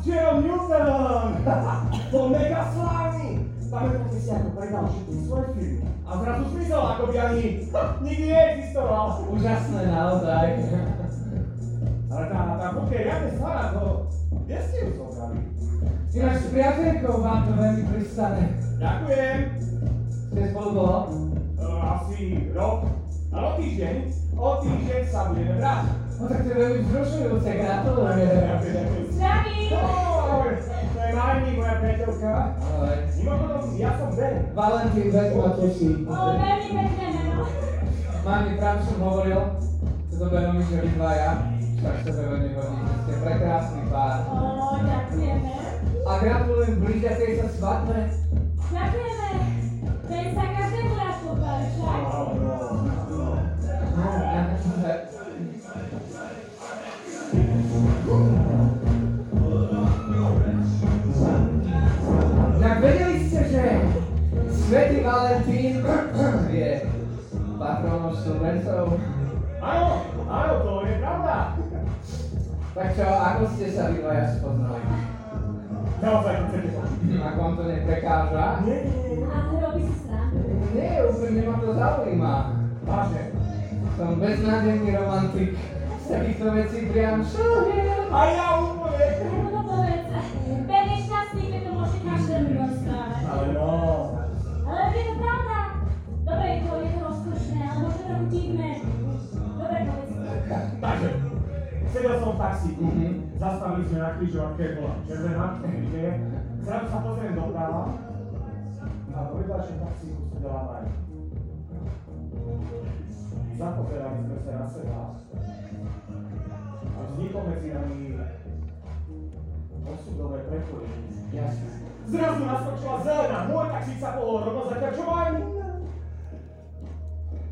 Cieľom Newton! Bol mega slávny! Pamätáte si, ako predal všetky svoje firmy. A zrazu zmizol, ako by ani nikdy neexistoval. Úžasné naozaj. Ale tá, tá buď je riadne stará, to... Kde ste ju zobrali? Ináč s priateľkou vám to veľmi pristane. Ďakujem. Ste spolu dlho? Uh, asi rok. Ale o týždeň, o týždeň sa budeme brať. No tak to je veľmi vzrušujúce, gratulujem. Zdravím! Ahoj, to je Marni, moja priateľka. Mimochodom, ja som Ben. Valentín, veľmi ma teší. O, veľmi pekné meno. Mami, práve som hovoril, to mi, že vy dvaja, tak sebe veľmi hodíte, ste prekrásny pár. O, ďakujeme. A gratulujem blížiacej sa svadbe. Ďakujeme. Sa patronom Slovencov? Áno, áno, to je pravda. Tak čo, ako ste sa vy dvaja spoznali? Naozaj počuť. Ak vám to neprekáža? Nie, nie, nie. A robí si srandu. Nie, úplne ma to zaujíma. Vážne. Som beznádejný romantik. Z takýchto vecí priam šuhiem. A ja úplne. Taxíku, Mhm. zastavili sme na križovatke, bola červená, nie. Zrazu sa pozriem doprava a vo vedľajšom taxíku sedela Maj. Zapozerali sme sa na seba a vzniklo medzi nami osudové prepojenie. Jasne. Zrazu naskočila zelená, môj taxík sa pohol rovno zatiaľ, čo Maj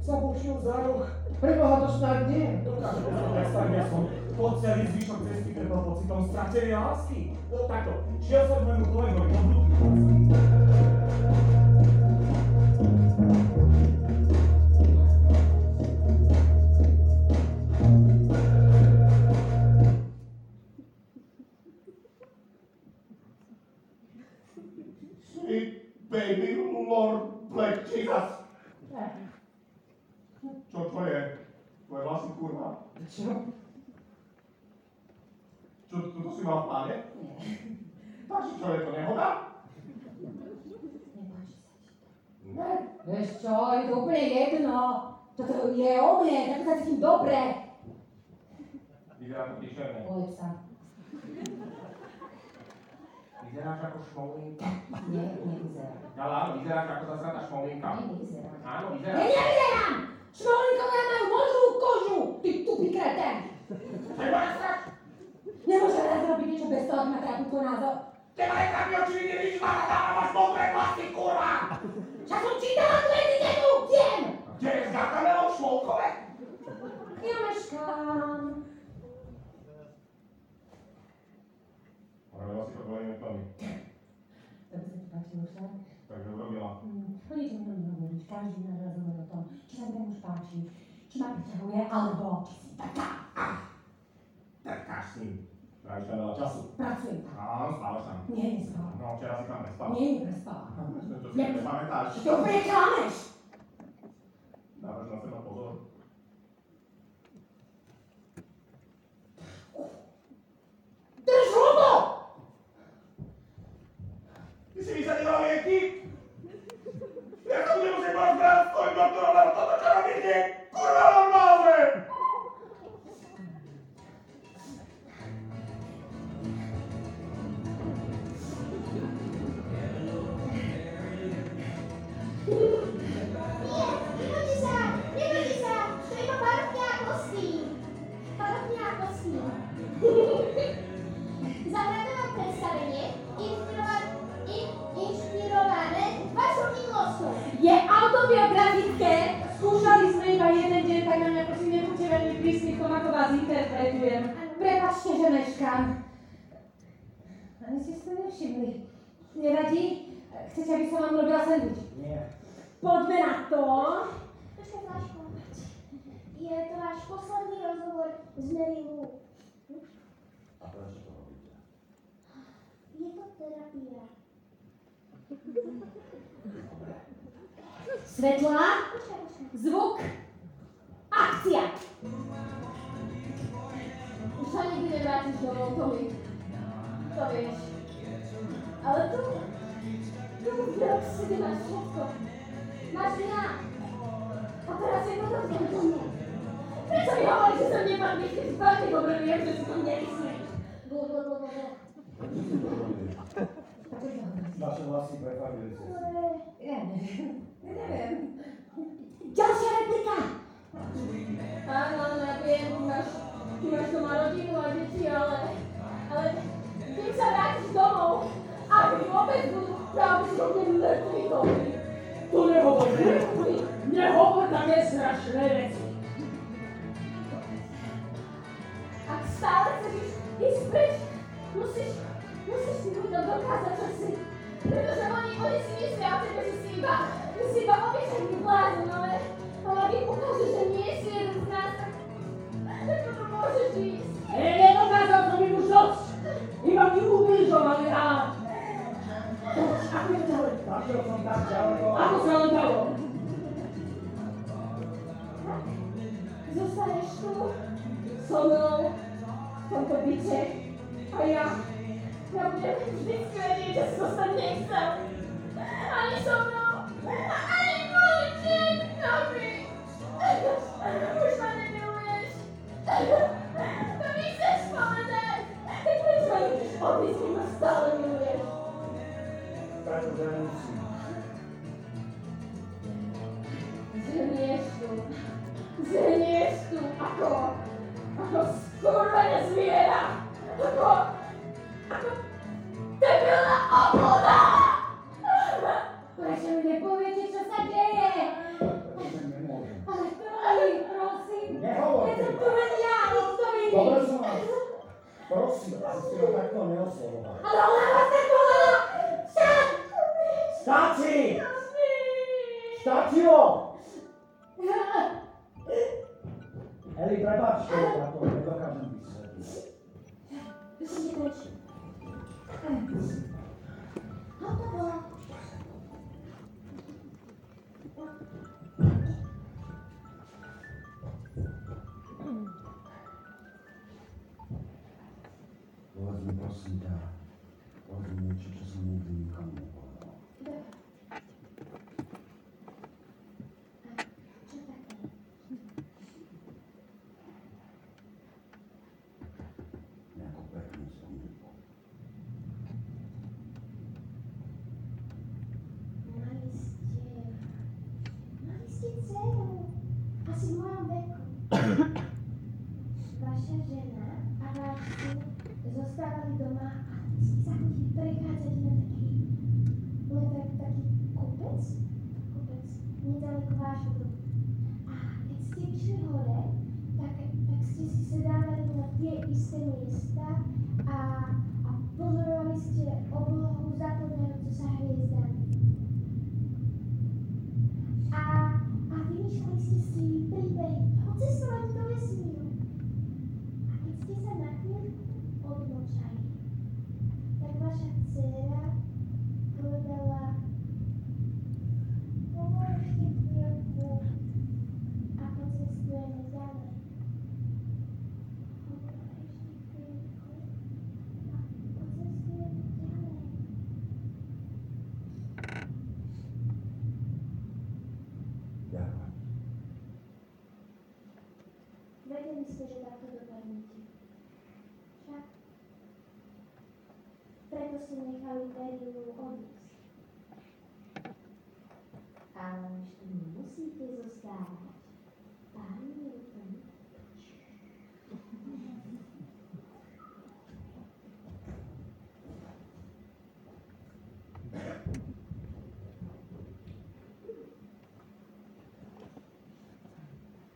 zabočil za roh. Preboha to snad nie. Dokážem celý zvyšok cesty trpel pocitom stratenej lásky. Takto, šiel som môjmu kolegovi do baby Lord Black Jesus. Čo to je? Tvoje vlasy kurva. Čo, toto si mal v pláne? Takže čo, je to nehoda? Ne. Vieš čo, je to úplne jedno. Toto je o mne, tak sa cítim dobre. Vyzerá to príšerné. Polep sa. Vyzeráš ako šmolinka. Nie, nevyzerá. Ale áno, vyzeráš ako zasratá šmolinka. Nie, nevyzerá. Áno, vyzeráš. Niečo bez toho, ak ma trápi tvoj názor. Teba netrápi oči, nevidíš ma, a máš modré vlasy, kurva! Však som čítala tú etiketu, viem! Kde je s gakamelou šmolkové? Ja meškám. Ale vlasy to dvojíme plný. Dobre sa ti páči už, tak? Takže urobila. Ničom inom nehovoríš, každý nás rozhovor o tom, či sa mi muž páči, či ma priťahuje, alebo či si taká. Trkáš s ním. Tráviš tam veľa času. Pracujem tam. Áno, spávaš tam. Nie, nespávam. No, včera si tam prespal. Nie, neprespávam. To si nepamätáš. Ty to úplne klameš. Dávaš na seba pozor. Drž hubu! Ty si vysadila lieky? Ja vás interpretujem. Prepačte, že meškám. Ani ste si to nevšimli. Nevadí? Chcete, aby som vám robila sandwich? Nie. Poďme na to. Počkaj, Vláško. Je to váš posledný rozhovor s Mary Lou. A prečo to robíte? terapia. Svetlá, Počkaj, počkaj. zvuk, sa nikdy nevrátiš domov, Tomi. To vieš. Ale tu, tu v Roxide máš všetko. Máš mňa. A teraz je potom v tomto mne. Prečo mi hovoríš, že som nepatrný, keď veľmi dobre viem, že si to nemyslíš? Blu, blu, blu, blu, blu. Naše vlasy prefarbili ste. Ja neviem. Ja neviem. Ďalšia replika. Áno, áno, ja viem, ty máš, ty máš doma rodinu také strašné veci. Ak stále chceš ísť preč, musíš, musíš si ľuďom dokázať, čo si. Pretože oni, oni si myslia o tebe, že si iba, že si iba obyčajný blázon, ale, ale im ukážeš, že nie si jeden z Tu ako, ako skurvené zviera. Ako, ako debilná obluda. Prečo mi nepoviete, čo sa deje? Ale Tony, prosím. Nehovorte. Je to tu len ja, nikto iný. Dobre som vás. Prosím, aby ste ma takto neoslovovali. Ale ona vás nepovedala. Však. Stačí! Stačilo! Ela ir para ela toca, ela. Mojom veku. Vaša žena a váš syn zostávali doma a ste sa chodili prechádzať na taký... Len tak, taký kopec? Kopec. Nedaleko vášho domu. A keď ste išli hore, tak, tak ste si sedávali na tie isté miesta qualidade do começo. Há uns estou muito fez os gatos. Pai,